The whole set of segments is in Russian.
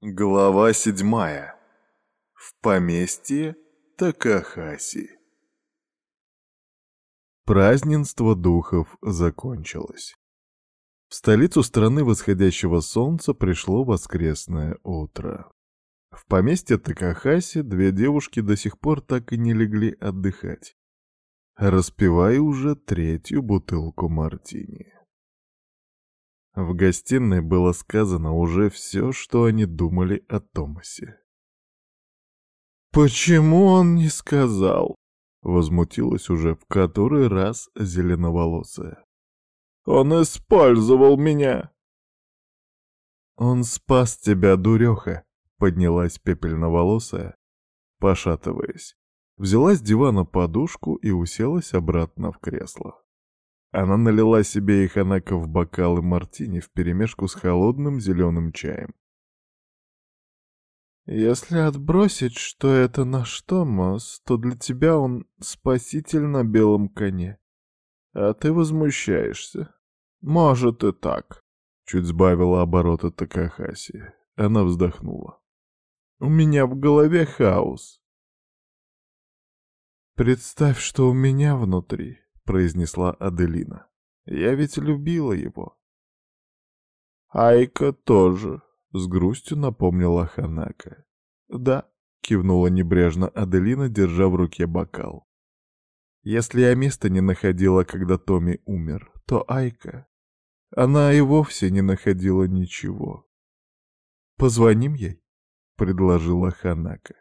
Глава седьмая. В поместье Такахаси. Праздненство духов закончилось. В столицу страны восходящего солнца пришло воскресное утро. В поместье Такахаси две девушки до сих пор так и не легли отдыхать, распивая уже третью бутылку мартини. В гостиной было сказано уже все, что они думали о Томасе. «Почему он не сказал?» — возмутилась уже в который раз зеленоволосая. «Он использовал меня!» «Он спас тебя, дуреха!» — поднялась пепельноволосая, пошатываясь. Взяла с дивана подушку и уселась обратно в кресло. Она налила себе и ханака в бокалы мартини вперемешку с холодным зеленым чаем. «Если отбросить, что это наш Томас, то для тебя он спаситель на белом коне. А ты возмущаешься. Может и так», — чуть сбавила обороты Такахаси. Она вздохнула. «У меня в голове хаос. Представь, что у меня внутри произнесла Аделина. «Я ведь любила его». «Айка тоже», — с грустью напомнила Ханака. «Да», — кивнула небрежно Аделина, держа в руке бокал. «Если я места не находила, когда Томи умер, то Айка...» Она и вовсе не находила ничего. «Позвоним ей», — предложила Ханака.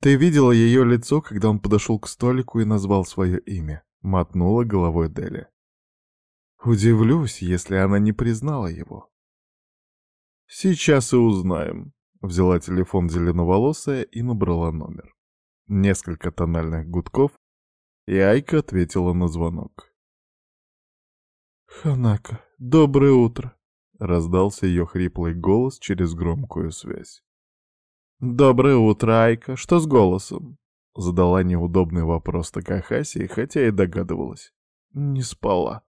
«Ты видела ее лицо, когда он подошел к столику и назвал свое имя?» — мотнула головой Деля. «Удивлюсь, если она не признала его». «Сейчас и узнаем», — взяла телефон зеленоволосая и набрала номер. Несколько тональных гудков, и Айка ответила на звонок. «Ханака, доброе утро!» — раздался ее хриплый голос через громкую связь. «Доброе утро, Айка. Что с голосом?» Задала неудобный вопрос Такахаси, хотя и догадывалась. Не спала.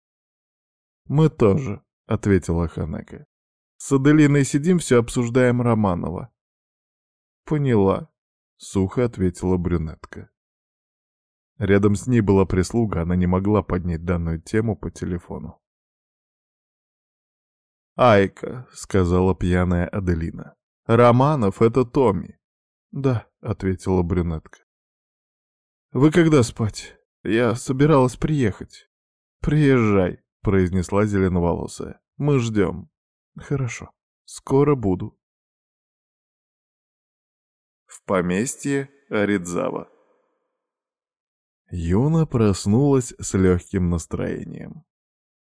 «Мы тоже», — ответила Ханака. «С Аделиной сидим, все обсуждаем Романова». «Поняла», — сухо ответила брюнетка. Рядом с ней была прислуга, она не могла поднять данную тему по телефону. «Айка», — сказала пьяная Аделина. «Романов — это Томми». «Да», — ответила брюнетка. «Вы когда спать? Я собиралась приехать». «Приезжай», — произнесла зеленоволосая. «Мы ждем». «Хорошо. Скоро буду». В поместье Аридзава. Юна проснулась с легким настроением.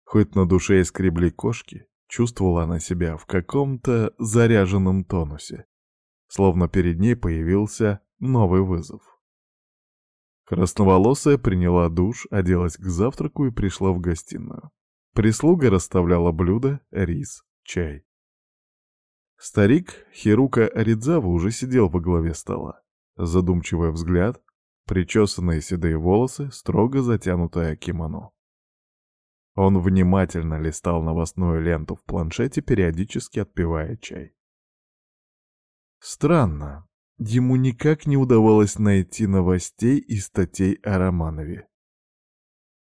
Хоть на душе и скребли кошки, чувствовала она себя в каком-то заряженном тонусе, словно перед ней появился новый вызов. Красноволосая приняла душ, оделась к завтраку и пришла в гостиную. Прислуга расставляла блюда, рис, чай. Старик Хирука Аридзава уже сидел во главе стола. Задумчивый взгляд, причесанные седые волосы, строго затянутое кимоно. Он внимательно листал новостную ленту в планшете, периодически отпивая чай. Странно, Ему никак не удавалось найти новостей и статей о Романове.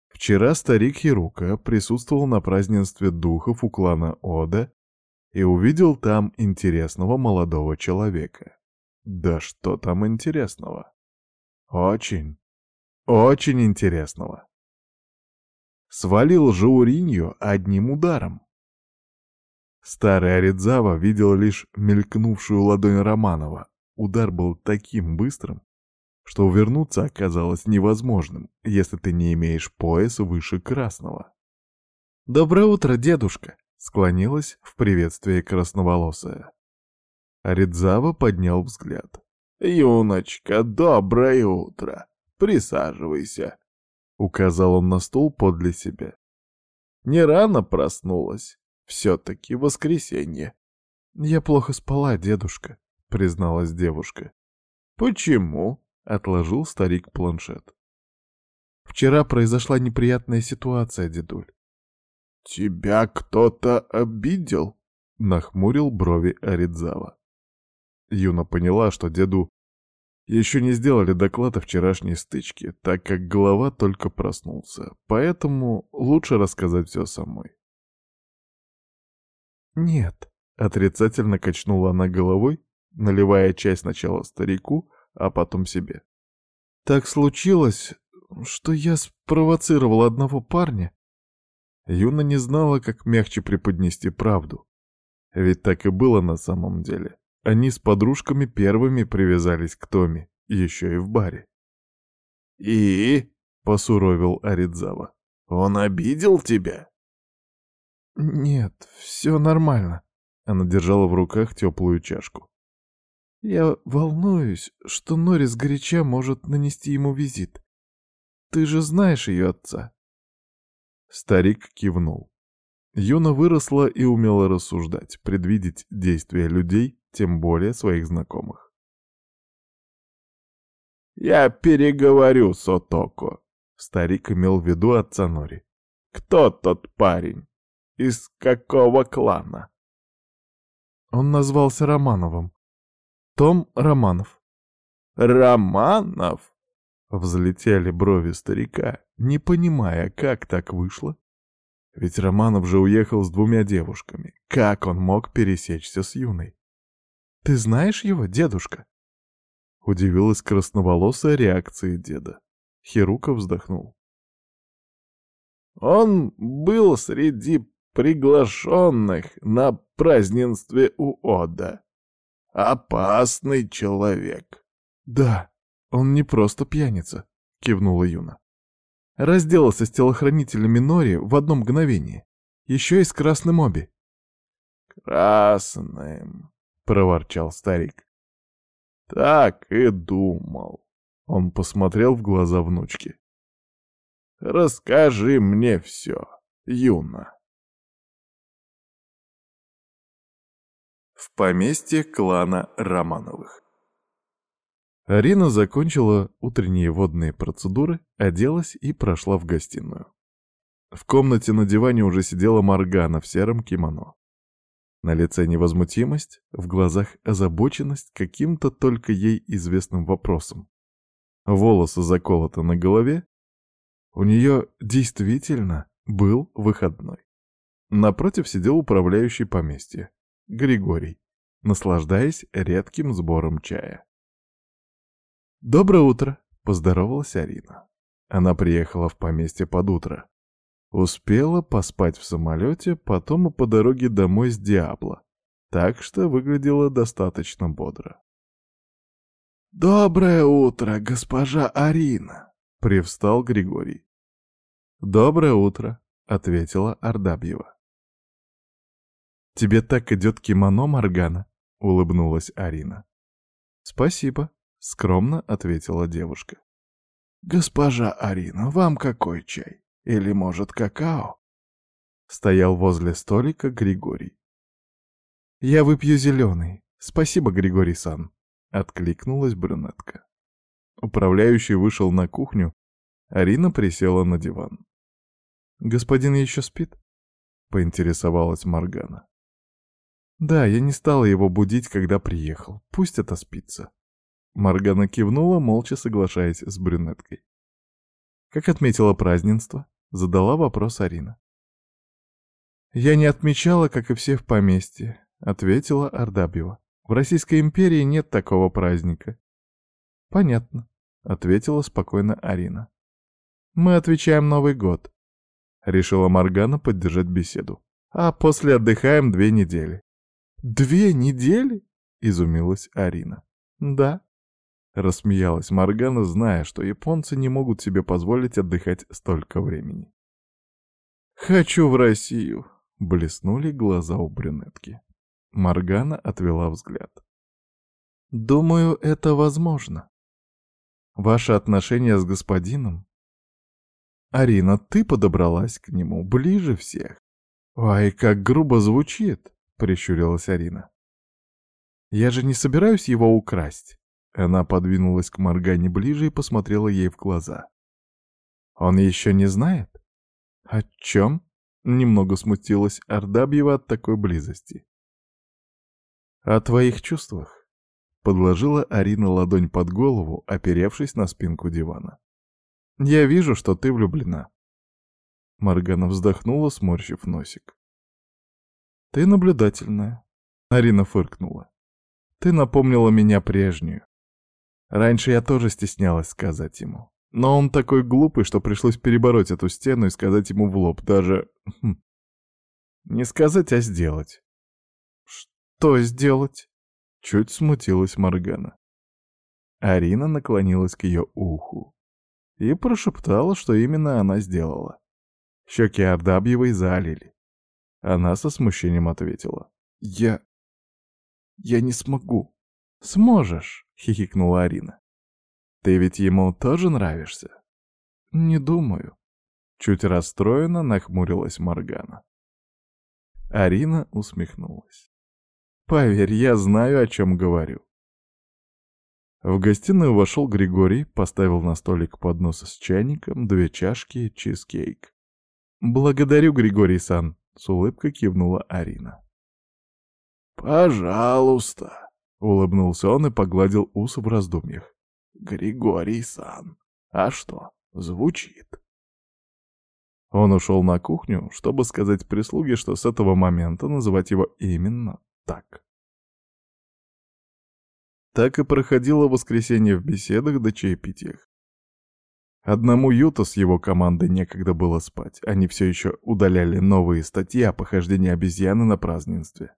Вчера старик Хирука присутствовал на празднестве духов у клана Ода и увидел там интересного молодого человека. Да что там интересного? Очень, очень интересного. Свалил Жауринью одним ударом. Старый Аридзава видел лишь мелькнувшую ладонь Романова, Удар был таким быстрым, что увернуться оказалось невозможным, если ты не имеешь пояса выше красного. «Доброе утро, дедушка!» — склонилась в приветствии красноволосая. Аридзава поднял взгляд. «Юночка, доброе утро! Присаживайся!» — указал он на стул подле себя. «Не рано проснулась. Все-таки воскресенье». «Я плохо спала, дедушка», призналась девушка. «Почему?» — отложил старик планшет. «Вчера произошла неприятная ситуация, дедуль». «Тебя кто-то обидел?» — нахмурил брови Аридзава. Юна поняла, что деду еще не сделали доклад о вчерашней стычке, так как голова только проснулся, поэтому лучше рассказать все самой. «Нет», — отрицательно качнула она головой, наливая чай сначала старику, а потом себе. «Так случилось, что я спровоцировал одного парня». Юна не знала, как мягче преподнести правду. Ведь так и было на самом деле. Они с подружками первыми привязались к Томе, еще и в баре. «И?» — посуровил Аридзава. «Он обидел тебя?» «Нет, все нормально», — она держала в руках теплую чашку. «Я волнуюсь, что Норис горяча может нанести ему визит. Ты же знаешь ее отца». Старик кивнул. Юна выросла и умела рассуждать, предвидеть действия людей, тем более своих знакомых. «Я переговорю с Отоко», — старик имел в виду отца Нори. «Кто тот парень? Из какого клана?» Он назвался Романовым. Том Романов. «Романов?» Взлетели брови старика, не понимая, как так вышло. Ведь Романов же уехал с двумя девушками. Как он мог пересечься с юной? «Ты знаешь его, дедушка?» Удивилась красноволосая реакции деда. Хирука вздохнул. «Он был среди приглашенных на празднестве у Ода. Опасный человек». «Да, он не просто пьяница», — кивнула Юна. Разделался с телохранителями Нори в одно мгновение. Еще и с красным оби. «Красным», — проворчал старик. «Так и думал». Он посмотрел в глаза внучки. «Расскажи мне все, Юна». В поместье клана Романовых. Арина закончила утренние водные процедуры, оделась и прошла в гостиную. В комнате на диване уже сидела Моргана в сером кимоно. На лице невозмутимость, в глазах озабоченность каким-то только ей известным вопросом. Волосы заколоты на голове. У нее действительно был выходной. Напротив сидел управляющий поместье, Григорий, наслаждаясь редким сбором чая. «Доброе утро!» — поздоровалась Арина. Она приехала в поместье под утро. Успела поспать в самолете, потом и по дороге домой с Диабло, так что выглядела достаточно бодро. «Доброе утро, госпожа Арина!» — привстал Григорий. «Доброе утро!» — ответила Ардабьева. «Тебе так идет кимоно, Маргана?» — улыбнулась Арина. «Спасибо», — скромно ответила девушка. «Госпожа Арина, вам какой чай?» Или, может, какао?» Стоял возле столика Григорий. «Я выпью зеленый. Спасибо, Григорий-сан», — откликнулась брюнетка. Управляющий вышел на кухню, Арина присела на диван. «Господин еще спит?» — поинтересовалась Маргана. «Да, я не стала его будить, когда приехал. Пусть это спится». Маргана кивнула, молча соглашаясь с брюнеткой. «Как отметила празднество?» Задала вопрос Арина. «Я не отмечала, как и все в поместье», — ответила Ардабьева. «В Российской империи нет такого праздника». «Понятно», — ответила спокойно Арина. «Мы отвечаем Новый год», — решила Маргана поддержать беседу. «А после отдыхаем две недели». «Две недели?» — изумилась Арина. «Да», Рассмеялась Маргана, зная, что японцы не могут себе позволить отдыхать столько времени. «Хочу в Россию!» — блеснули глаза у брюнетки. Маргана отвела взгляд. «Думаю, это возможно. Ваши отношения с господином...» «Арина, ты подобралась к нему ближе всех». «Ай, как грубо звучит!» — прищурилась Арина. «Я же не собираюсь его украсть. Она подвинулась к Моргане ближе и посмотрела ей в глаза. «Он еще не знает?» «О чем?» — немного смутилась Ардабьева от такой близости. «О твоих чувствах», — подложила Арина ладонь под голову, оперевшись на спинку дивана. «Я вижу, что ты влюблена». Маргана вздохнула, сморщив носик. «Ты наблюдательная», — Арина фыркнула. «Ты напомнила меня прежнюю. Раньше я тоже стеснялась сказать ему. Но он такой глупый, что пришлось перебороть эту стену и сказать ему в лоб. Даже... Хм, не сказать, а сделать. «Что сделать?» Чуть смутилась Моргана. Арина наклонилась к ее уху и прошептала, что именно она сделала. Щеки Ардабьевой залили. Она со смущением ответила. «Я... я не смогу». «Сможешь», — хихикнула Арина. «Ты ведь ему тоже нравишься?» «Не думаю». Чуть расстроенно нахмурилась Моргана. Арина усмехнулась. «Поверь, я знаю, о чем говорю». В гостиную вошел Григорий, поставил на столик поднос с чайником, две чашки чизкейк. «Благодарю, Григорий-сан», — с улыбкой кивнула Арина. «Пожалуйста», — улыбнулся он и погладил ус в раздумьях. «Григорий-сан. А что, звучит?» Он ушел на кухню, чтобы сказать прислуге, что с этого момента называть его именно так. Так и проходило воскресенье в беседах до чаепитиях. Одному Юта с его командой некогда было спать, они все еще удаляли новые статьи о похождении обезьяны на празднестве.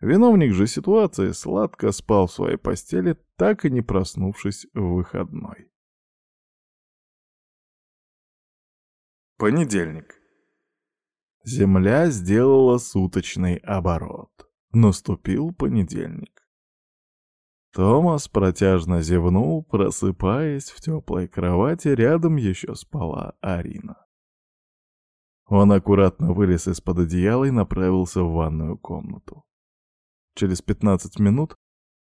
Виновник же ситуации сладко спал в своей постели, так и не проснувшись в выходной. Понедельник. Земля сделала суточный оборот. Наступил понедельник. Томас протяжно зевнул, просыпаясь в теплой кровати, рядом еще спала Арина. Он аккуратно вылез из-под одеяла и направился в ванную комнату. Через 15 минут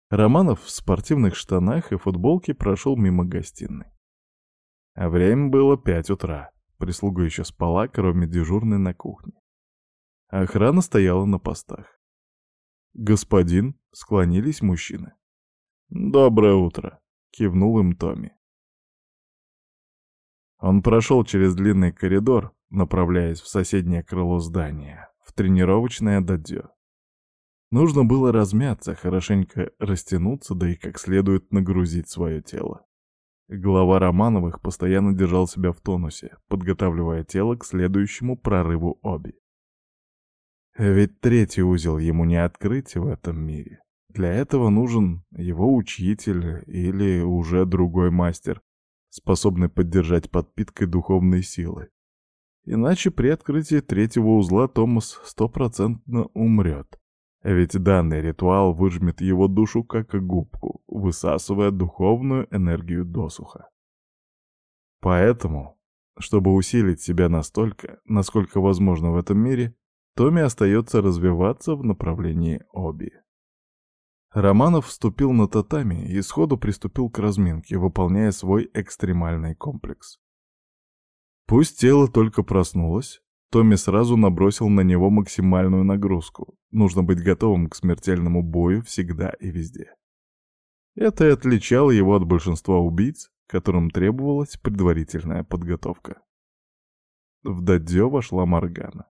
Романов в спортивных штанах и футболке прошел мимо гостиной. А время было пять утра. Прислуга еще спала, кроме дежурной на кухне. Охрана стояла на постах. «Господин», — склонились мужчины. «Доброе утро», — кивнул им Томми. Он прошел через длинный коридор, направляясь в соседнее крыло здания, в тренировочное дадзё. Нужно было размяться, хорошенько растянуться, да и как следует нагрузить свое тело. Глава Романовых постоянно держал себя в тонусе, подготавливая тело к следующему прорыву Оби. Ведь третий узел ему не открыть в этом мире. Для этого нужен его учитель или уже другой мастер, способный поддержать подпиткой духовной силы. Иначе при открытии третьего узла Томас стопроцентно умрет. Ведь данный ритуал выжмет его душу как губку, высасывая духовную энергию досуха. Поэтому, чтобы усилить себя настолько, насколько возможно в этом мире, Томми остается развиваться в направлении Оби. Романов вступил на татами и сходу приступил к разминке, выполняя свой экстремальный комплекс. Пусть тело только проснулось, Томми сразу набросил на него максимальную нагрузку. Нужно быть готовым к смертельному бою всегда и везде. Это и отличало его от большинства убийц, которым требовалась предварительная подготовка. В дадзё вошла Моргана.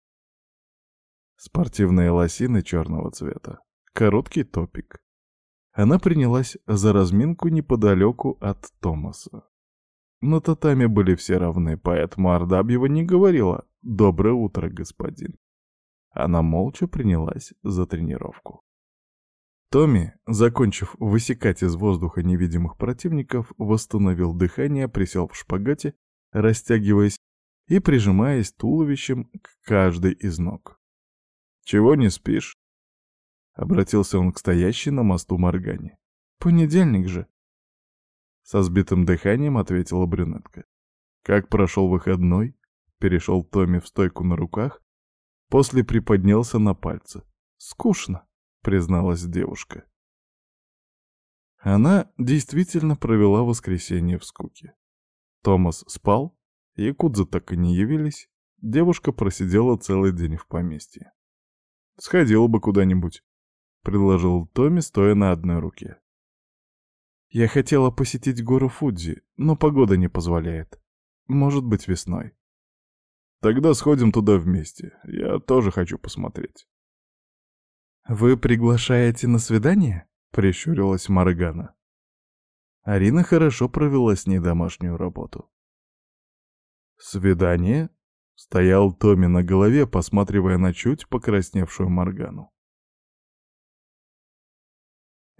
Спортивные лосины черного цвета, короткий топик. Она принялась за разминку неподалеку от Томаса. На татами были все равны, поэтому Ардабьева не говорила «Доброе утро, господин». Она молча принялась за тренировку. Томми, закончив высекать из воздуха невидимых противников, восстановил дыхание, присел в шпагате, растягиваясь и прижимаясь туловищем к каждой из ног. «Чего не спишь?» — обратился он к стоящей на мосту Моргане. «Понедельник же», со сбитым дыханием ответила брюнетка. Как прошел выходной, перешел Томми в стойку на руках, после приподнялся на пальцы. «Скучно», — призналась девушка. Она действительно провела воскресенье в скуке. Томас спал, якудзы так и не явились, девушка просидела целый день в поместье. Сходила бы куда-нибудь. Предложил Томми, стоя на одной руке. «Я хотела посетить гору Фудзи, но погода не позволяет. Может быть, весной». «Тогда сходим туда вместе. Я тоже хочу посмотреть». «Вы приглашаете на свидание?» — прищурилась Маргана. Арина хорошо провела с ней домашнюю работу. «Свидание?» — стоял Томми на голове, посматривая на чуть покрасневшую Моргану.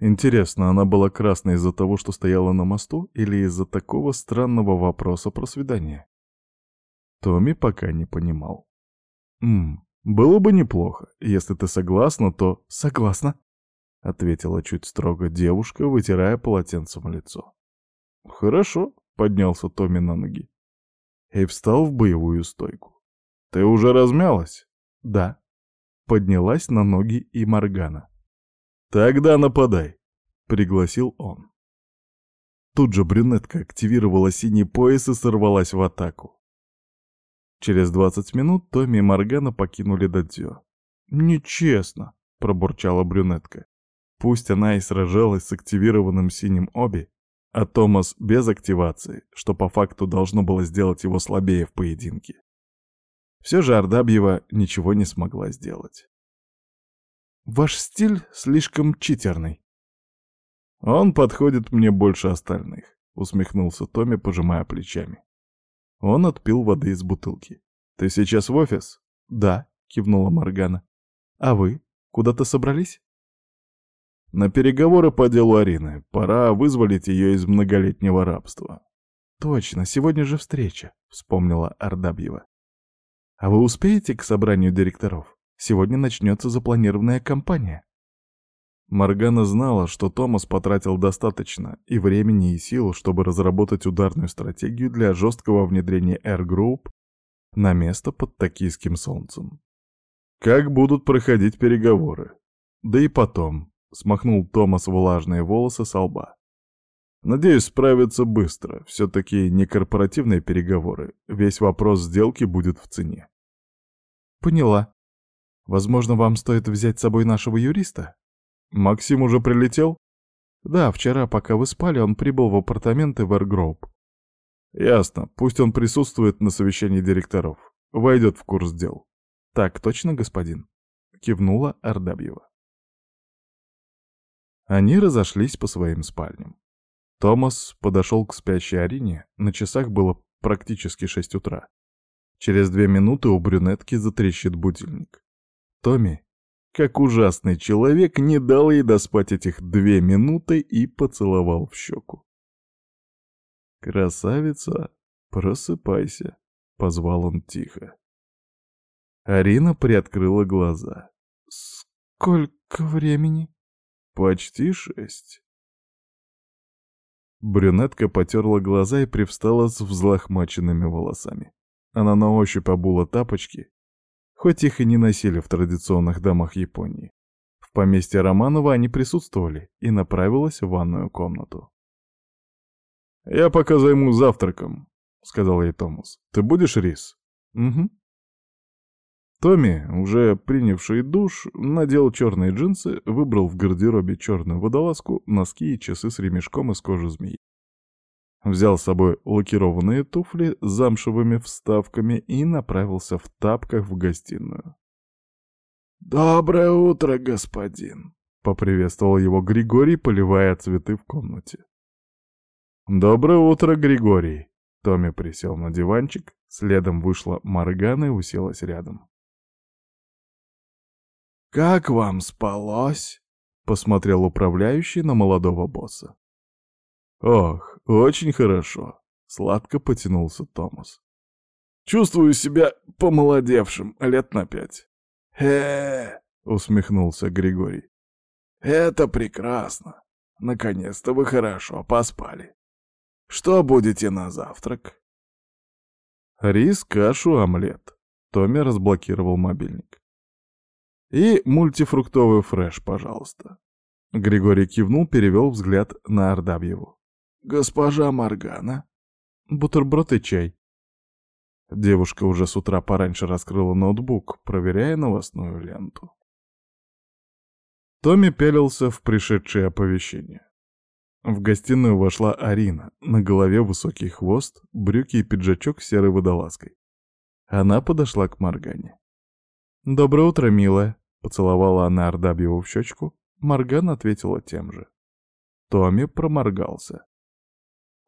Интересно, она была красной из-за того, что стояла на мосту, или из-за такого странного вопроса про свидание? Томми пока не понимал. «Ммм, было бы неплохо. Если ты согласна, то...» «Согласна», — ответила чуть строго девушка, вытирая полотенцем лицо. «Хорошо», — поднялся Томми на ноги. И встал в боевую стойку. «Ты уже размялась?» «Да». Поднялась на ноги и Моргана. «Тогда нападай», — пригласил он. Тут же брюнетка активировала синий пояс и сорвалась в атаку. Через двадцать минут Томми и Моргана покинули Дадзё. «Нечестно», — пробурчала брюнетка. Пусть она и сражалась с активированным синим оби, а Томас без активации, что по факту должно было сделать его слабее в поединке. Все же Ардабьева ничего не смогла сделать. Ваш стиль слишком читерный. Он подходит мне больше остальных, усмехнулся Томми, пожимая плечами. Он отпил воды из бутылки. Ты сейчас в офис? Да, кивнула Моргана. А вы куда-то собрались? На переговоры по делу Арины. Пора вызволить ее из многолетнего рабства. Точно, сегодня же встреча, вспомнила Ардабьева. А вы успеете к собранию директоров? Сегодня начнется запланированная кампания. Моргана знала, что Томас потратил достаточно и времени, и сил, чтобы разработать ударную стратегию для жесткого внедрения Air Group на место под токийским солнцем. Как будут проходить переговоры? Да и потом, смахнул Томас влажные волосы со лба. Надеюсь, справиться быстро. Все-таки не корпоративные переговоры. Весь вопрос сделки будет в цене. Поняла. Возможно, вам стоит взять с собой нашего юриста? Максим уже прилетел? Да, вчера, пока вы спали, он прибыл в апартаменты в Эргроуп. Ясно. Пусть он присутствует на совещании директоров. Войдет в курс дел. Так точно, господин? Кивнула Ардабьева. Они разошлись по своим спальням. Томас подошел к спящей Арине, на часах было практически шесть утра. Через две минуты у брюнетки затрещит будильник. Томми, как ужасный человек, не дал ей доспать этих две минуты и поцеловал в щеку. «Красавица, просыпайся», — позвал он тихо. Арина приоткрыла глаза. «Сколько времени?» «Почти шесть». Брюнетка потерла глаза и привстала с взлохмаченными волосами. Она на ощупь обула тапочки хоть их и не носили в традиционных домах Японии. В поместье Романова они присутствовали и направилась в ванную комнату. «Я пока займусь завтраком», — сказал ей Томас. «Ты будешь рис?» «Угу». Томми, уже принявший душ, надел черные джинсы, выбрал в гардеробе черную водолазку, носки и часы с ремешком из кожи змеи. Взял с собой лакированные туфли с замшевыми вставками и направился в тапках в гостиную. «Доброе утро, господин!» — поприветствовал его Григорий, поливая цветы в комнате. «Доброе утро, Григорий!» Томми присел на диванчик, следом вышла Моргана и уселась рядом. «Как вам спалось?» — посмотрел управляющий на молодого босса. «Ох, очень хорошо», — сладко потянулся Томас. «Чувствую себя помолодевшим лет на пять». «Э-э-э», усмехнулся Григорий. «Это прекрасно. Наконец-то вы хорошо поспали. Что будете на завтрак?» «Рис, кашу, омлет». Томми разблокировал мобильник. «И мультифруктовый фреш, пожалуйста». Григорий кивнул, перевел взгляд на Ардабьеву. «Госпожа Маргана?» «Бутерброд и чай». Девушка уже с утра пораньше раскрыла ноутбук, проверяя новостную ленту. Томми пялился в пришедшее оповещение. В гостиную вошла Арина, на голове высокий хвост, брюки и пиджачок с серой водолазкой. Она подошла к Моргане. «Доброе утро, милая», — поцеловала она Ардабьеву в щечку. Морган ответила тем же. Томми проморгался.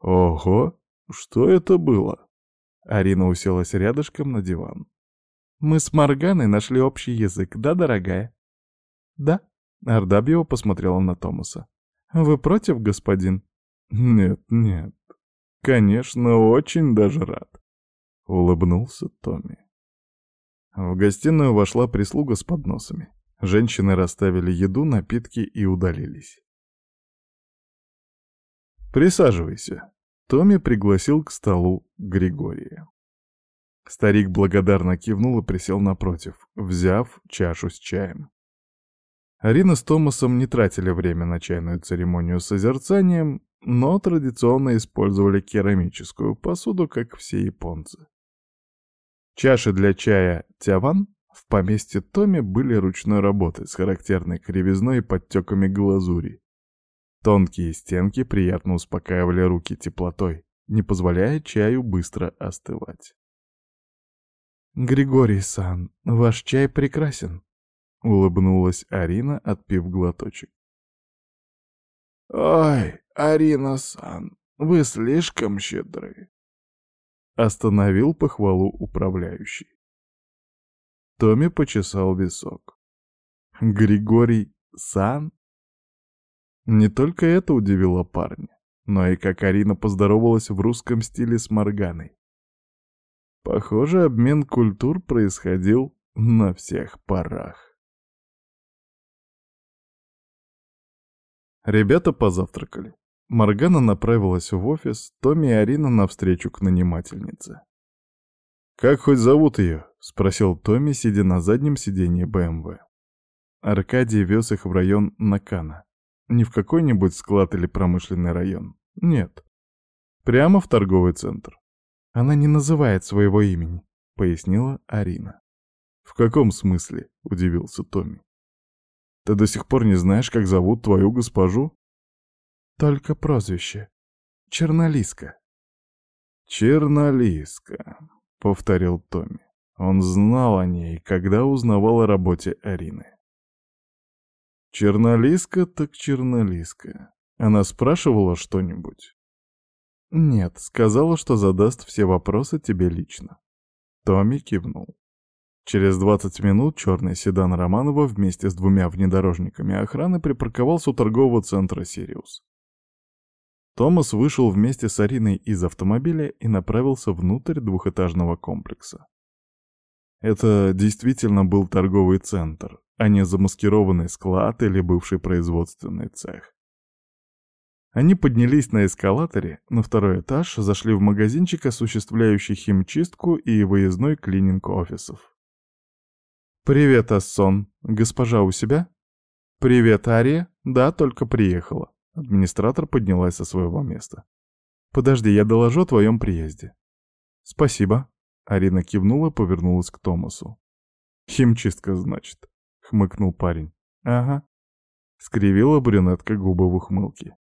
«Ого, что это было?» Арина уселась рядышком на диван. «Мы с Морганой нашли общий язык, да, дорогая?» «Да», — Ардабьева посмотрела на Томаса. «Вы против, господин?» «Нет, нет. Конечно, очень даже рад», — улыбнулся Томми. В гостиную вошла прислуга с подносами. Женщины расставили еду, напитки и удалились. «Присаживайся», — Томми пригласил к столу Григория. Старик благодарно кивнул и присел напротив, взяв чашу с чаем. Арина с Томасом не тратили время на чайную церемонию с созерцанием, но традиционно использовали керамическую посуду, как все японцы. Чаши для чая «Тяван» в поместье Томи были ручной работы с характерной кривизной и подтеками глазури. Тонкие стенки приятно успокаивали руки теплотой, не позволяя чаю быстро остывать. «Григорий-сан, ваш чай прекрасен», — улыбнулась Арина, отпив глоточек. «Ой, Арина-сан, вы слишком щедры», — остановил похвалу управляющий. Томми почесал висок. «Григорий-сан?» Не только это удивило парня, но и как Арина поздоровалась в русском стиле с Морганой. Похоже, обмен культур происходил на всех парах. Ребята позавтракали. Моргана направилась в офис, Томми и Арина навстречу к нанимательнице. «Как хоть зовут ее?» — спросил Томми, сидя на заднем сиденье БМВ. Аркадий вез их в район Накана. Не в какой-нибудь склад или промышленный район. Нет. Прямо в торговый центр. Она не называет своего имени, пояснила Арина. В каком смысле? удивился Томми. Ты до сих пор не знаешь, как зовут твою госпожу? Только прозвище. Чернолиска. Чернолиска, повторил Томми. Он знал о ней, когда узнавал о работе Арины. Чернолиска так чернолиска. Она спрашивала что-нибудь? «Нет, сказала, что задаст все вопросы тебе лично». Томми кивнул. Через 20 минут черный седан Романова вместе с двумя внедорожниками охраны припарковался у торгового центра «Сириус». Томас вышел вместе с Ариной из автомобиля и направился внутрь двухэтажного комплекса. Это действительно был торговый центр, а не замаскированный склад или бывший производственный цех. Они поднялись на эскалаторе на второй этаж, зашли в магазинчик, осуществляющий химчистку и выездной клининг офисов. «Привет, Ассон. Госпожа у себя?» «Привет, Ария. Да, только приехала». Администратор поднялась со своего места. «Подожди, я доложу о твоем приезде». «Спасибо». Арина кивнула повернулась к Томасу. «Химчистка, значит», — хмыкнул парень. «Ага». Скривила брюнетка губы в ухмылке.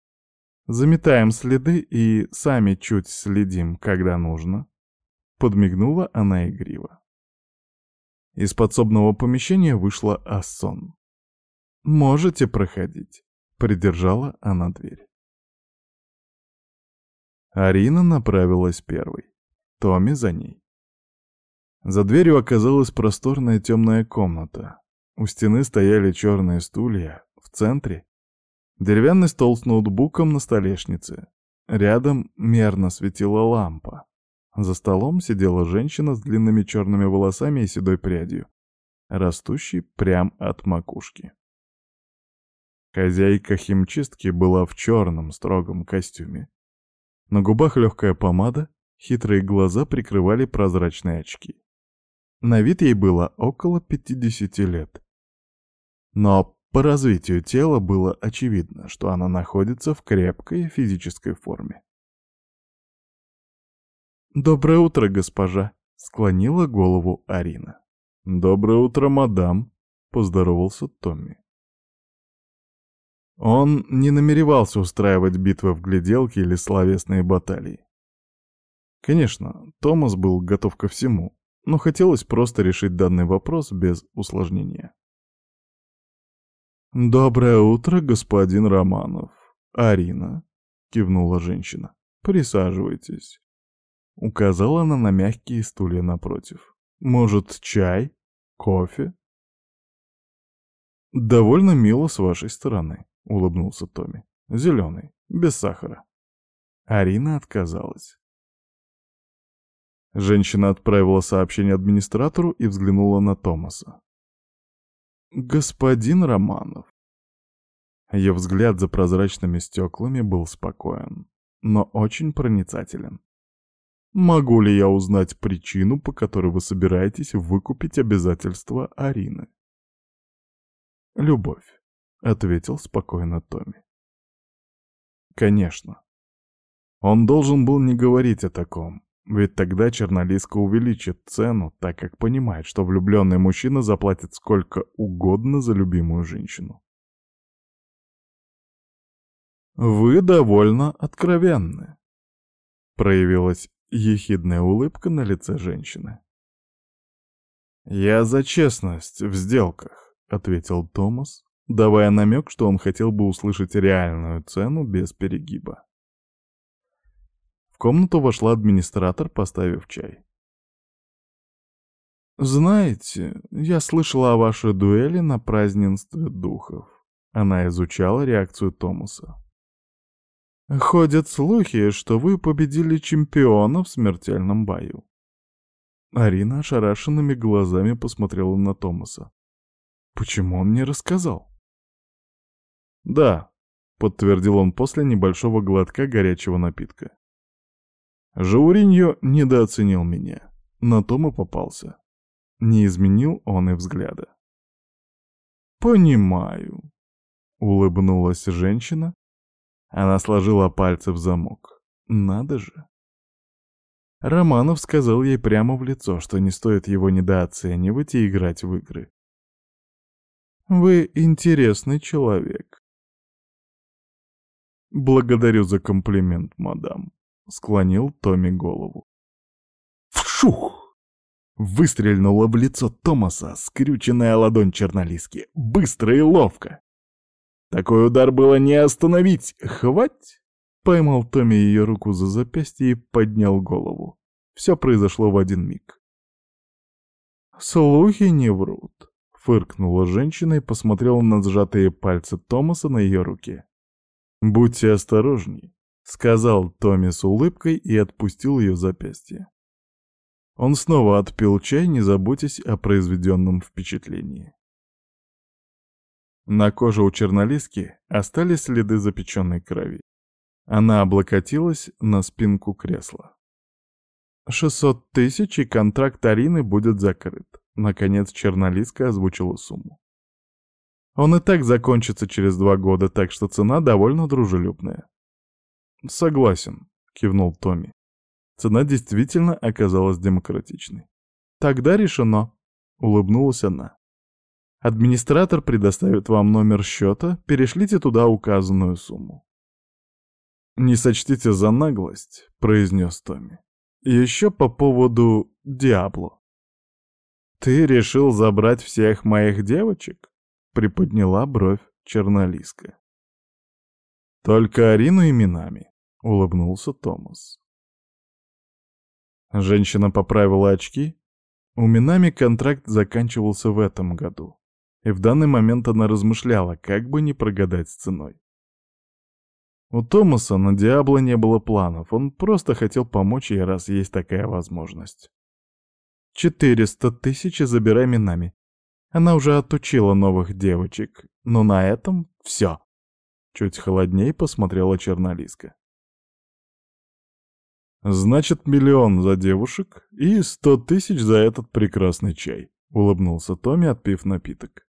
Заметаем следы и сами чуть следим, когда нужно. Подмигнула она игриво. Из подсобного помещения вышла Ассон. «Можете проходить», — придержала она дверь. Арина направилась первой, Томми за ней. За дверью оказалась просторная темная комната. У стены стояли черные стулья, в центре Деревянный стол с ноутбуком на столешнице. Рядом мерно светила лампа. За столом сидела женщина с длинными черными волосами и седой прядью, растущей прям от макушки. Хозяйка химчистки была в черном строгом костюме. На губах легкая помада, хитрые глаза прикрывали прозрачные очки. На вид ей было около 50 лет. Но по развитию тела было очевидно, что она находится в крепкой физической форме. «Доброе утро, госпожа!» — склонила голову Арина. «Доброе утро, мадам!» — поздоровался Томми. Он не намеревался устраивать битвы в гляделке или словесные баталии. Конечно, Томас был готов ко всему, но хотелось просто решить данный вопрос без усложнения. «Доброе утро, господин Романов. Арина», — кивнула женщина. «Присаживайтесь». Указала она на мягкие стулья напротив. «Может, чай? Кофе?» «Довольно мило с вашей стороны», — улыбнулся Томми. «Зеленый, без сахара». Арина отказалась. Женщина отправила сообщение администратору и взглянула на Томаса. «Господин Романов». Ее взгляд за прозрачными стеклами был спокоен, но очень проницателен. «Могу ли я узнать причину, по которой вы собираетесь выкупить обязательства Арины?» «Любовь», — ответил спокойно Томми. «Конечно. Он должен был не говорить о таком, ведь тогда Чернолиска увеличит цену, так как понимает, что влюбленный мужчина заплатит сколько угодно за любимую женщину. «Вы довольно откровенны», — проявилась ехидная улыбка на лице женщины. «Я за честность в сделках», — ответил Томас, давая намек, что он хотел бы услышать реальную цену без перегиба комнату вошла администратор, поставив чай. «Знаете, я слышала о вашей дуэли на празднестве духов». Она изучала реакцию Томаса. «Ходят слухи, что вы победили чемпиона в смертельном бою». Арина ошарашенными глазами посмотрела на Томаса. «Почему он не рассказал?» «Да», — подтвердил он после небольшого глотка горячего напитка. Жауриньо недооценил меня. На том и попался. Не изменил он и взгляда. «Понимаю», — улыбнулась женщина. Она сложила пальцы в замок. «Надо же». Романов сказал ей прямо в лицо, что не стоит его недооценивать и играть в игры. «Вы интересный человек». «Благодарю за комплимент, мадам», склонил Томми голову. Вшух! Выстрельнула в лицо Томаса скрюченная ладонь чернолиски. Быстро и ловко. Такой удар было не остановить. Хвать! Поймал Томми ее руку за запястье и поднял голову. Все произошло в один миг. «Слухи не врут», — фыркнула женщина и посмотрела на сжатые пальцы Томаса на ее руке. «Будьте осторожней. — сказал Томми с улыбкой и отпустил ее запястье. Он снова отпил чай, не заботясь о произведенном впечатлении. На коже у чернолиски остались следы запеченной крови. Она облокотилась на спинку кресла. «Шестьсот тысяч, и контракт Арины будет закрыт», — наконец чернолиска озвучила сумму. «Он и так закончится через два года, так что цена довольно дружелюбная. «Согласен», — кивнул Томми. Цена действительно оказалась демократичной. «Тогда решено», — улыбнулась она. «Администратор предоставит вам номер счета, перешлите туда указанную сумму». «Не сочтите за наглость», — произнес Томми. «Еще по поводу Диабло». «Ты решил забрать всех моих девочек?» — приподняла бровь чернолиска. «Только Арину именами», — улыбнулся Томас. Женщина поправила очки. У Минами контракт заканчивался в этом году, и в данный момент она размышляла, как бы не прогадать с ценой. У Томаса на Диабло не было планов, он просто хотел помочь ей, раз есть такая возможность. «Четыреста тысяч забирай Минами. Она уже отучила новых девочек, но на этом все». Чуть холодней посмотрела Чернолиска. «Значит, миллион за девушек и сто тысяч за этот прекрасный чай», — улыбнулся Томми, отпив напиток.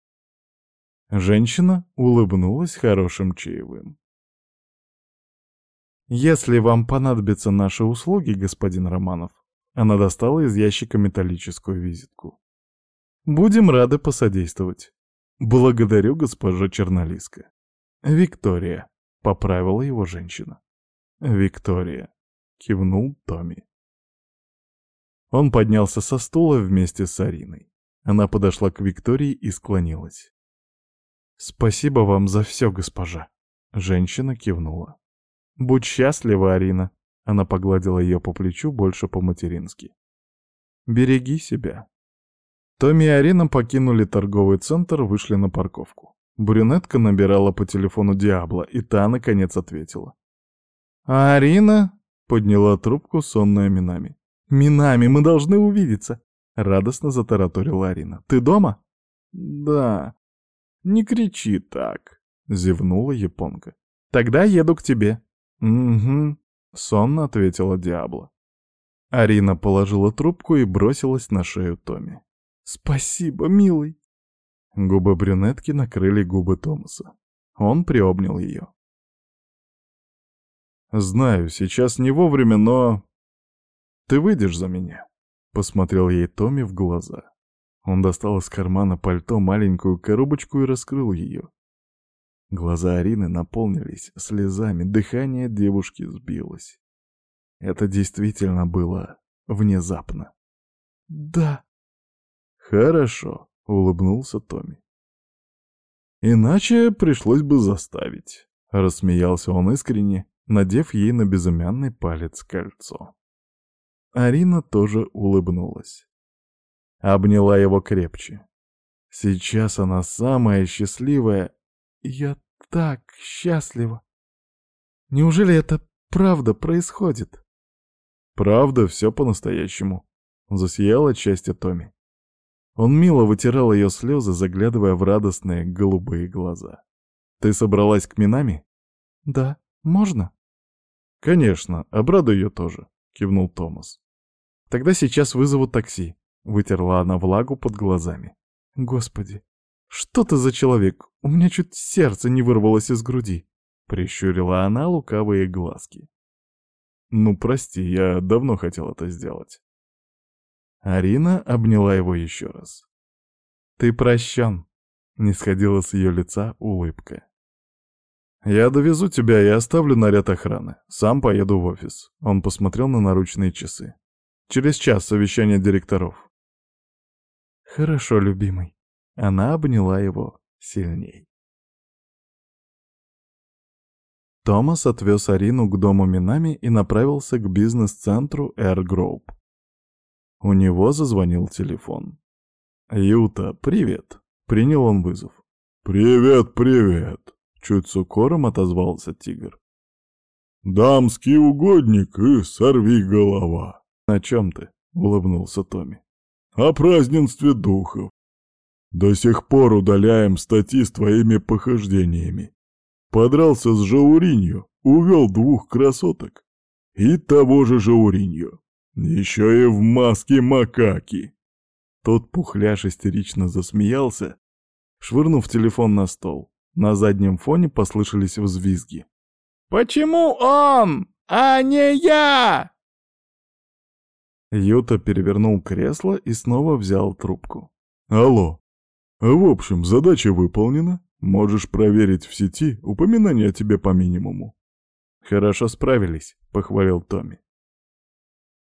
Женщина улыбнулась хорошим чаевым. «Если вам понадобятся наши услуги, господин Романов», она достала из ящика металлическую визитку. «Будем рады посодействовать. Благодарю, госпожа Чернолиска». «Виктория», — поправила его женщина. «Виктория», — кивнул Томми. Он поднялся со стула вместе с Ариной. Она подошла к Виктории и склонилась. «Спасибо вам за все, госпожа», — женщина кивнула. «Будь счастлива, Арина», — она погладила ее по плечу больше по-матерински. «Береги себя». Томми и Арина покинули торговый центр, вышли на парковку. Брюнетка набирала по телефону Диабло, и та, наконец, ответила. «А Арина?» — подняла трубку, сонная Минами. «Минами, мы должны увидеться!» — радостно затараторила Арина. «Ты дома?» «Да». «Не кричи так», — зевнула японка. «Тогда еду к тебе». «Угу», — сонно ответила Диабло. Арина положила трубку и бросилась на шею Томи. «Спасибо, милый!» Губы брюнетки накрыли губы Томаса. Он приобнял ее. «Знаю, сейчас не вовремя, но... Ты выйдешь за меня?» Посмотрел ей Томми в глаза. Он достал из кармана пальто маленькую коробочку и раскрыл ее. Глаза Арины наполнились слезами, дыхание девушки сбилось. Это действительно было внезапно. «Да». «Хорошо», — улыбнулся Томми. «Иначе пришлось бы заставить», — рассмеялся он искренне, надев ей на безымянный палец кольцо. Арина тоже улыбнулась. Обняла его крепче. Сейчас она самая счастливая. Я так счастлива. Неужели это правда происходит? Правда, все по-настоящему. Засияла часть Томи. Он мило вытирал ее слезы, заглядывая в радостные голубые глаза. «Ты собралась к Минами?» «Да. Можно?» «Конечно. Обрадуй ее тоже», — кивнул Томас. «Тогда сейчас вызову такси», — вытерла она влагу под глазами. «Господи, что ты за человек? У меня чуть сердце не вырвалось из груди», — прищурила она лукавые глазки. «Ну, прости, я давно хотел это сделать». Арина обняла его еще раз. «Ты прощен», — не сходила с ее лица улыбка. «Я довезу тебя и оставлю наряд охраны. Сам поеду в офис». Он посмотрел на наручные часы. «Через час совещание директоров». «Хорошо, любимый». Она обняла его сильней. Томас отвез Арину к дому Минами и направился к бизнес-центру Air Group. У него зазвонил телефон. «Юта, привет!» — принял он вызов. «Привет, привет!» — чуть с укором отозвался тигр. «Дамский угодник и сорви голова!» «О чем ты?» — улыбнулся Томми. «О празднестве духов. До сих пор удаляем статьи с твоими похождениями. Подрался с Жауринью, увел двух красоток. И того же Жауринью. Еще и в маске макаки. Тот пухляш истерично засмеялся, швырнув телефон на стол. На заднем фоне послышались взвизги. «Почему он, а не я?» Юта перевернул кресло и снова взял трубку. «Алло. В общем, задача выполнена. Можешь проверить в сети упоминания о тебе по минимуму». «Хорошо справились», — похвалил Томми.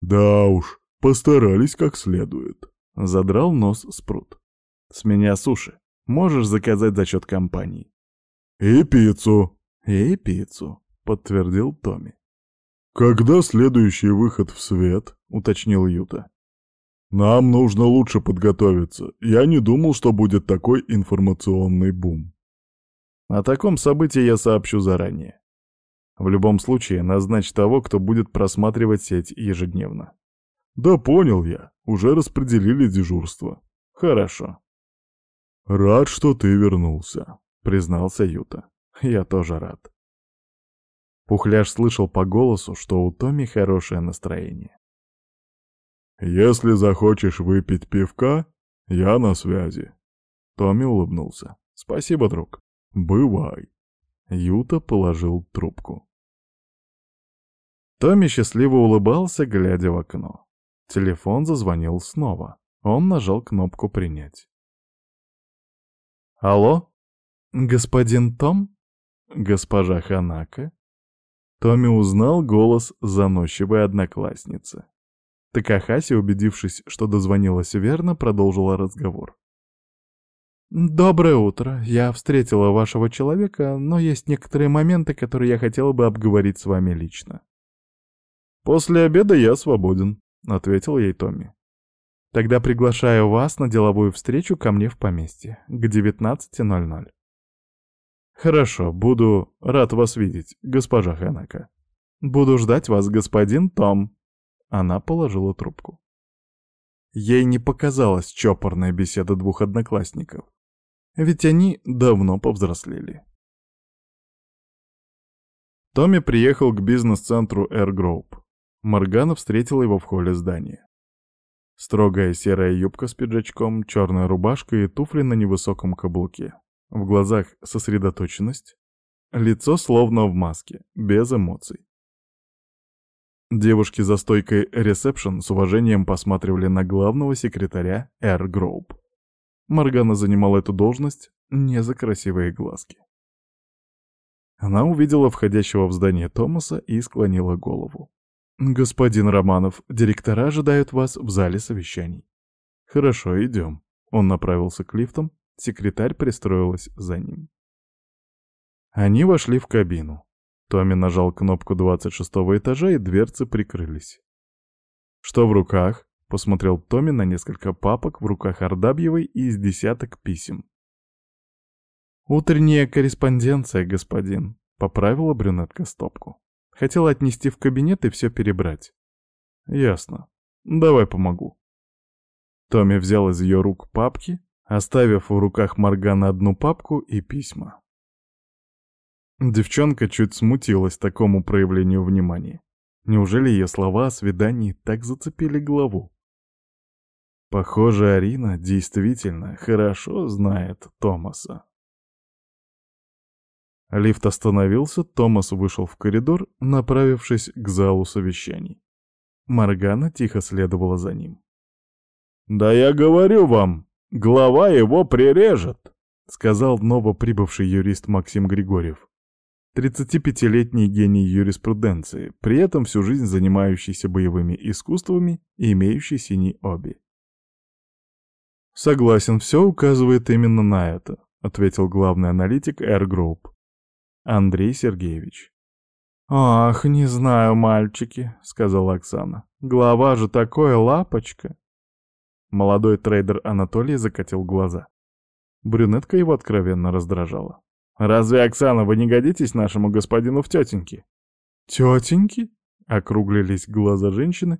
«Да уж, постарались как следует», — задрал нос Спрут. «С меня суши. Можешь заказать за счет компании». «И пиццу». «И пиццу», — подтвердил Томми. «Когда следующий выход в свет?» — уточнил Юта. «Нам нужно лучше подготовиться. Я не думал, что будет такой информационный бум». О таком событии я сообщу заранее. В любом случае, назначь того, кто будет просматривать сеть ежедневно. Да понял я, уже распределили дежурство. Хорошо. Рад, что ты вернулся, признался Юта. Я тоже рад. Пухляш слышал по голосу, что у Томи хорошее настроение. «Если захочешь выпить пивка, я на связи». Томми улыбнулся. «Спасибо, друг». «Бывай». Юта положил трубку. Томми счастливо улыбался, глядя в окно. Телефон зазвонил снова. Он нажал кнопку «Принять». «Алло? Господин Том?» Госпожа Ханака? Томми узнал голос заносчивой одноклассницы. Такахаси, убедившись, что дозвонилась верно, продолжила разговор. «Доброе утро. Я встретила вашего человека, но есть некоторые моменты, которые я хотела бы обговорить с вами лично». «После обеда я свободен», — ответил ей Томми. «Тогда приглашаю вас на деловую встречу ко мне в поместье к 19.00». «Хорошо, буду рад вас видеть, госпожа Ханака. Буду ждать вас, господин Том». Она положила трубку. Ей не показалась чопорная беседа двух одноклассников. Ведь они давно повзрослели. Томми приехал к бизнес-центру Air Group. Моргана встретила его в холле здания. Строгая серая юбка с пиджачком, черная рубашка и туфли на невысоком каблуке. В глазах сосредоточенность. Лицо словно в маске, без эмоций. Девушки за стойкой ресепшн с уважением посматривали на главного секретаря Air Group. Моргана занимала эту должность не за красивые глазки. Она увидела входящего в здание Томаса и склонила голову. «Господин Романов, директора ожидают вас в зале совещаний». «Хорошо, идем». Он направился к лифтам, секретарь пристроилась за ним. Они вошли в кабину. Томми нажал кнопку 26 этажа, и дверцы прикрылись. «Что в руках?» Посмотрел Томми на несколько папок в руках Ардабьевой и из десяток писем. «Утренняя корреспонденция, господин», — поправила брюнетка стопку. Хотела отнести в кабинет и все перебрать. «Ясно. Давай помогу». Томми взял из ее рук папки, оставив в руках Моргана одну папку и письма. Девчонка чуть смутилась такому проявлению внимания. Неужели ее слова о свидании так зацепили главу? Похоже, Арина действительно хорошо знает Томаса. Лифт остановился, Томас вышел в коридор, направившись к залу совещаний. Маргана тихо следовала за ним. «Да я говорю вам, глава его прирежет», — сказал новоприбывший юрист Максим Григорьев. 35-летний гений юриспруденции, при этом всю жизнь занимающийся боевыми искусствами и имеющий синий оби. «Согласен, все указывает именно на это», — ответил главный аналитик Air Group. Андрей Сергеевич. «Ах, не знаю, мальчики», — сказала Оксана. «Глава же такое лапочка». Молодой трейдер Анатолий закатил глаза. Брюнетка его откровенно раздражала. «Разве, Оксана, вы не годитесь нашему господину в тетеньки?» «Тетеньки?» — округлились глаза женщины,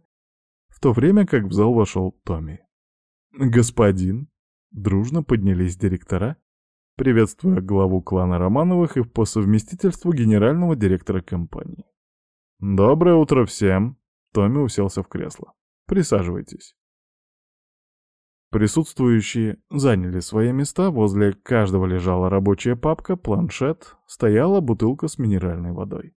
в то время как в зал вошел Томми. «Господин!» Дружно поднялись директора, приветствуя главу клана Романовых и по совместительству генерального директора компании. «Доброе утро всем!» Томми уселся в кресло. «Присаживайтесь». Присутствующие заняли свои места, возле каждого лежала рабочая папка, планшет, стояла бутылка с минеральной водой.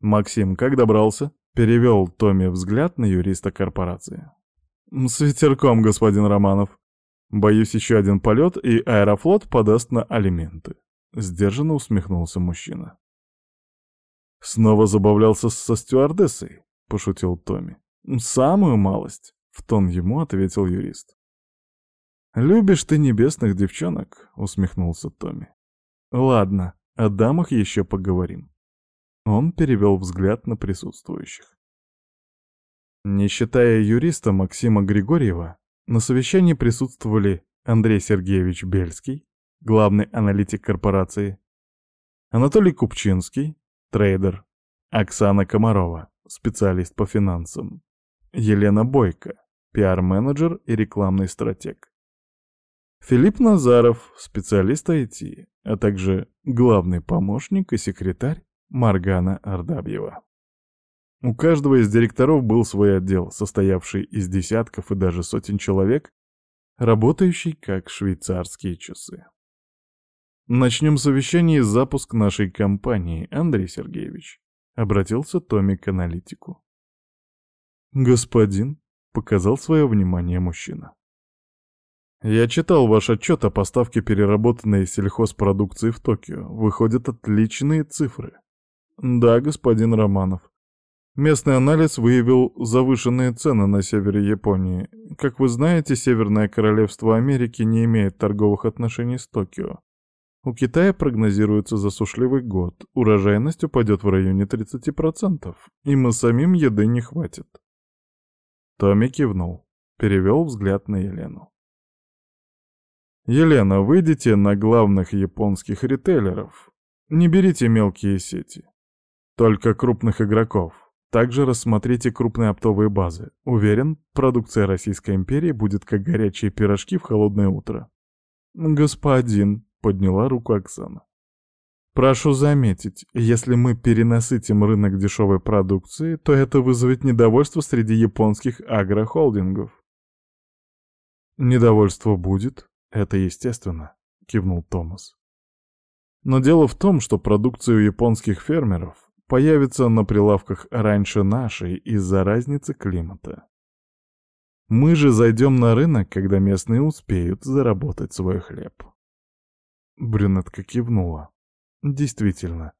«Максим, как добрался?» — перевел Томми взгляд на юриста корпорации. «С ветерком, господин Романов. Боюсь, еще один полет, и аэрофлот подаст на алименты». Сдержанно усмехнулся мужчина. «Снова забавлялся со стюардессой?» — пошутил Томми. «Самую малость», — в тон ему ответил юрист. «Любишь ты небесных девчонок?» — усмехнулся Томми. «Ладно, о дамах еще поговорим». Он перевел взгляд на присутствующих. Не считая юриста Максима Григорьева, на совещании присутствовали Андрей Сергеевич Бельский, главный аналитик корпорации, Анатолий Купчинский, трейдер, Оксана Комарова, специалист по финансам, Елена Бойко, пиар-менеджер и рекламный стратег, Филипп Назаров, специалист IT, а также главный помощник и секретарь Маргана Ардабьева. У каждого из директоров был свой отдел, состоявший из десятков и даже сотен человек, работающий как швейцарские часы. «Начнем совещание и запуск нашей компании, Андрей Сергеевич», — обратился Томми к аналитику. «Господин», — показал свое внимание мужчина. Я читал ваш отчет о поставке переработанной сельхозпродукции в Токио. Выходят отличные цифры. Да, господин Романов. Местный анализ выявил завышенные цены на севере Японии. Как вы знаете, Северное Королевство Америки не имеет торговых отношений с Токио. У Китая прогнозируется засушливый год, урожайность упадет в районе 30%, и мы самим еды не хватит. Томми кивнул, перевел взгляд на Елену. «Елена, выйдите на главных японских ритейлеров. Не берите мелкие сети. Только крупных игроков. Также рассмотрите крупные оптовые базы. Уверен, продукция Российской империи будет как горячие пирожки в холодное утро». «Господин», — подняла руку Оксана. Прошу заметить, если мы перенасытим рынок дешевой продукции, то это вызовет недовольство среди японских агрохолдингов. Недовольство будет, «Это естественно», — кивнул Томас. «Но дело в том, что продукция у японских фермеров появится на прилавках раньше нашей из-за разницы климата. Мы же зайдем на рынок, когда местные успеют заработать свой хлеб». Брюнетка кивнула. Действительно,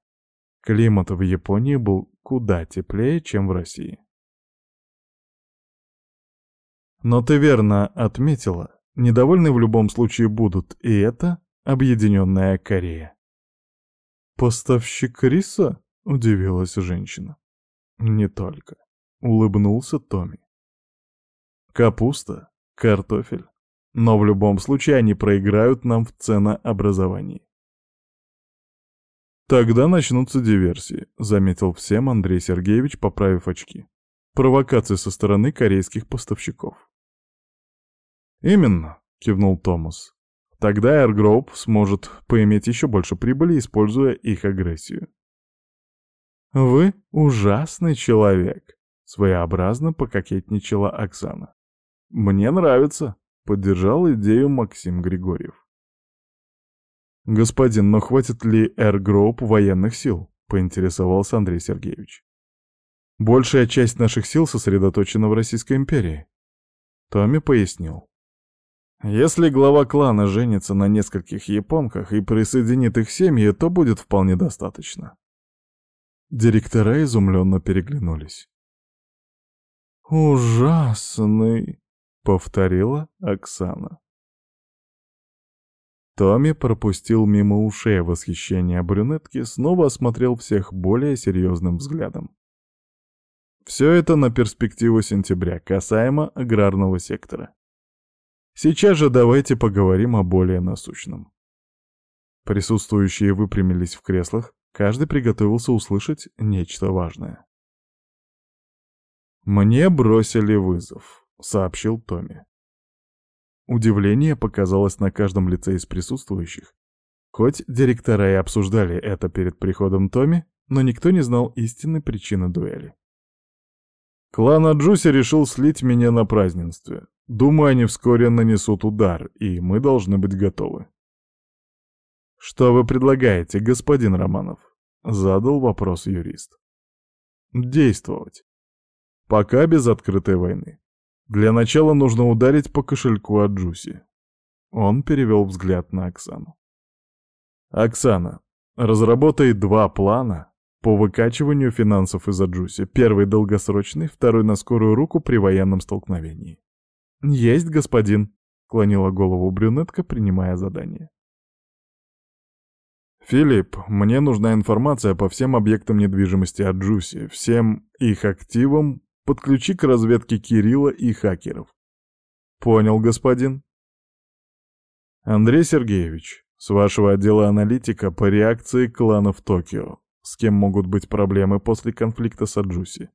климат в Японии был куда теплее, чем в России. Но ты верно отметила, Недовольны в любом случае будут, и это Объединенная Корея. «Поставщик риса?» — удивилась женщина. «Не только», — улыбнулся Томми. «Капуста, картофель. Но в любом случае они проиграют нам в ценообразовании». «Тогда начнутся диверсии», — заметил всем Андрей Сергеевич, поправив очки. «Провокации со стороны корейских поставщиков». «Именно», — кивнул Томас. «Тогда Airgroup сможет поиметь еще больше прибыли, используя их агрессию». «Вы ужасный человек», — своеобразно пококетничала Оксана. «Мне нравится», — поддержал идею Максим Григорьев. «Господин, но хватит ли Airgroup военных сил?» — поинтересовался Андрей Сергеевич. «Большая часть наших сил сосредоточена в Российской империи». Томми пояснил. Если глава клана женится на нескольких японках и присоединит их семьи, то будет вполне достаточно. Директора изумленно переглянулись. «Ужасный», — повторила Оксана. Томми пропустил мимо ушей восхищение брюнетки, снова осмотрел всех более серьезным взглядом. Все это на перспективу сентября, касаемо аграрного сектора. Сейчас же давайте поговорим о более насущном. Присутствующие выпрямились в креслах, каждый приготовился услышать нечто важное. «Мне бросили вызов», — сообщил Томми. Удивление показалось на каждом лице из присутствующих. Хоть директора и обсуждали это перед приходом Томми, но никто не знал истинной причины дуэли. Клан Аджуси решил слить меня на празднестве. Думаю, они вскоре нанесут удар, и мы должны быть готовы. «Что вы предлагаете, господин Романов?» — задал вопрос юрист. «Действовать. Пока без открытой войны. Для начала нужно ударить по кошельку Аджуси». Он перевел взгляд на Оксану. «Оксана, разработай два плана по выкачиванию финансов из Аджуси. Первый долгосрочный, второй на скорую руку при военном столкновении. «Есть, господин», — клонила голову брюнетка, принимая задание. «Филипп, мне нужна информация по всем объектам недвижимости от Джуси, всем их активам, подключи к разведке Кирилла и хакеров». «Понял, господин». «Андрей Сергеевич, с вашего отдела аналитика по реакции кланов Токио, с кем могут быть проблемы после конфликта с Аджуси?»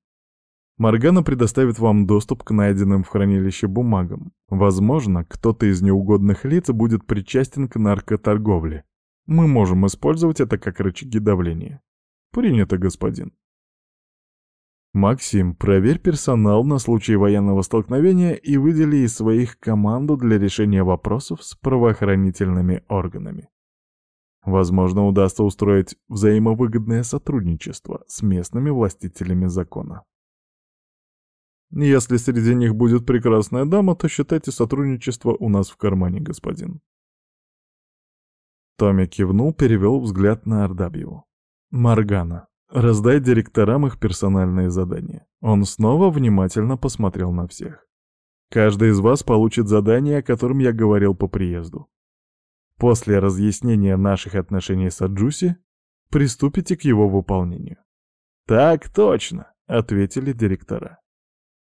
Моргана предоставит вам доступ к найденным в хранилище бумагам. Возможно, кто-то из неугодных лиц будет причастен к наркоторговле. Мы можем использовать это как рычаги давления. Принято, господин. Максим, проверь персонал на случай военного столкновения и выдели из своих команду для решения вопросов с правоохранительными органами. Возможно, удастся устроить взаимовыгодное сотрудничество с местными властителями закона. Если среди них будет прекрасная дама, то считайте сотрудничество у нас в кармане, господин. Томми кивнул, перевел взгляд на Ардабьеву. «Моргана, раздай директорам их персональные задания». Он снова внимательно посмотрел на всех. «Каждый из вас получит задание, о котором я говорил по приезду. После разъяснения наших отношений с Аджуси приступите к его выполнению». «Так точно», — ответили директора.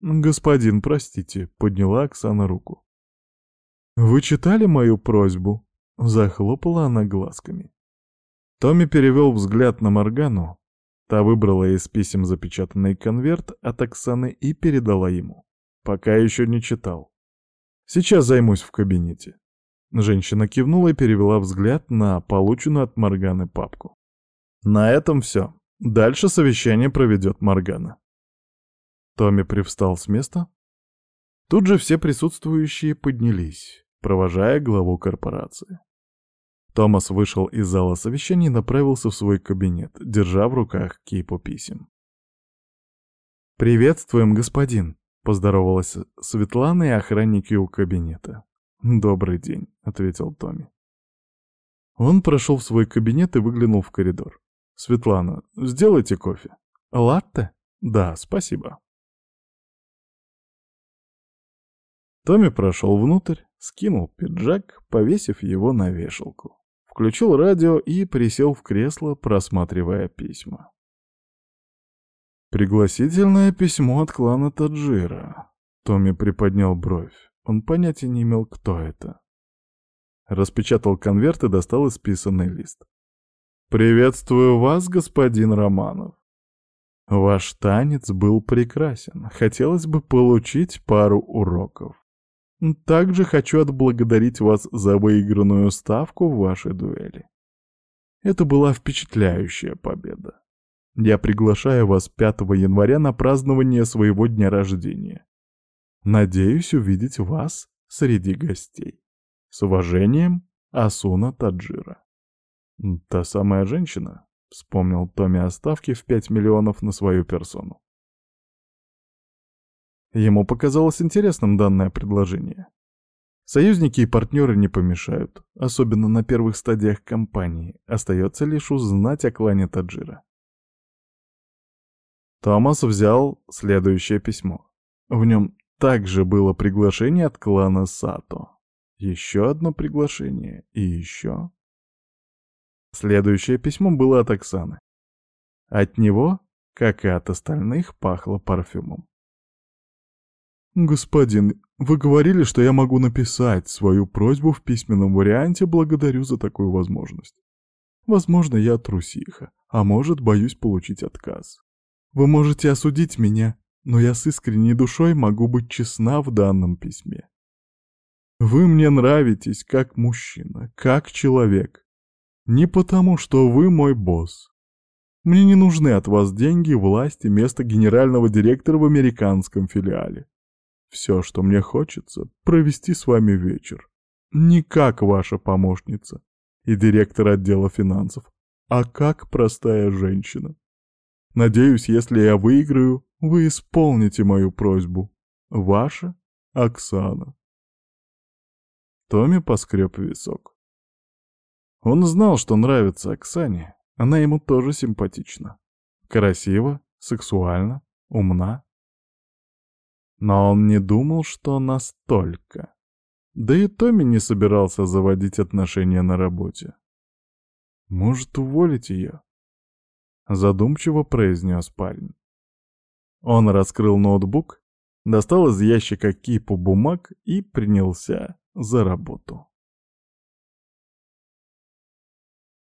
«Господин, простите», — подняла Оксана руку. «Вы читали мою просьбу?» — захлопала она глазками. Томми перевел взгляд на Моргану. Та выбрала из писем запечатанный конверт от Оксаны и передала ему. Пока еще не читал. Сейчас займусь в кабинете. Женщина кивнула и перевела взгляд на полученную от Морганы папку. На этом все. Дальше совещание проведет Моргана. Томми привстал с места. Тут же все присутствующие поднялись, провожая главу корпорации. Томас вышел из зала совещаний и направился в свой кабинет, держа в руках кипу писем. «Приветствуем, господин!» — поздоровалась Светлана и охранники у кабинета. «Добрый день», — ответил Томми. Он прошел в свой кабинет и выглянул в коридор. «Светлана, сделайте кофе». «Латте?» «Да, спасибо». Томми прошел внутрь, скинул пиджак, повесив его на вешалку. Включил радио и присел в кресло, просматривая письма. Пригласительное письмо от клана Таджира. Томми приподнял бровь. Он понятия не имел, кто это. Распечатал конверт и достал исписанный лист. «Приветствую вас, господин Романов. Ваш танец был прекрасен. Хотелось бы получить пару уроков. Также хочу отблагодарить вас за выигранную ставку в вашей дуэли. Это была впечатляющая победа. Я приглашаю вас 5 января на празднование своего дня рождения. Надеюсь увидеть вас среди гостей. С уважением, Асуна Таджира. Та самая женщина, вспомнил Томми ставке в 5 миллионов на свою персону. Ему показалось интересным данное предложение. Союзники и партнеры не помешают, особенно на первых стадиях кампании. Остается лишь узнать о клане Таджира. Томас взял следующее письмо. В нем также было приглашение от клана Сато. Еще одно приглашение и еще. Следующее письмо было от Оксаны. От него, как и от остальных, пахло парфюмом. «Господин, вы говорили, что я могу написать свою просьбу в письменном варианте, благодарю за такую возможность. Возможно, я трусиха, а может, боюсь получить отказ. Вы можете осудить меня, но я с искренней душой могу быть честна в данном письме. Вы мне нравитесь как мужчина, как человек. Не потому, что вы мой босс. Мне не нужны от вас деньги, власть и место генерального директора в американском филиале. Все, что мне хочется, провести с вами вечер. Не как ваша помощница и директор отдела финансов, а как простая женщина. Надеюсь, если я выиграю, вы исполните мою просьбу. Ваша Оксана. Томми поскреб висок. Он знал, что нравится Оксане. Она ему тоже симпатична. Красиво, сексуально, умна, но он не думал, что настолько. Да и Томми не собирался заводить отношения на работе. «Может, уволить ее?» Задумчиво произнес парень. Он раскрыл ноутбук, достал из ящика кипу бумаг и принялся за работу.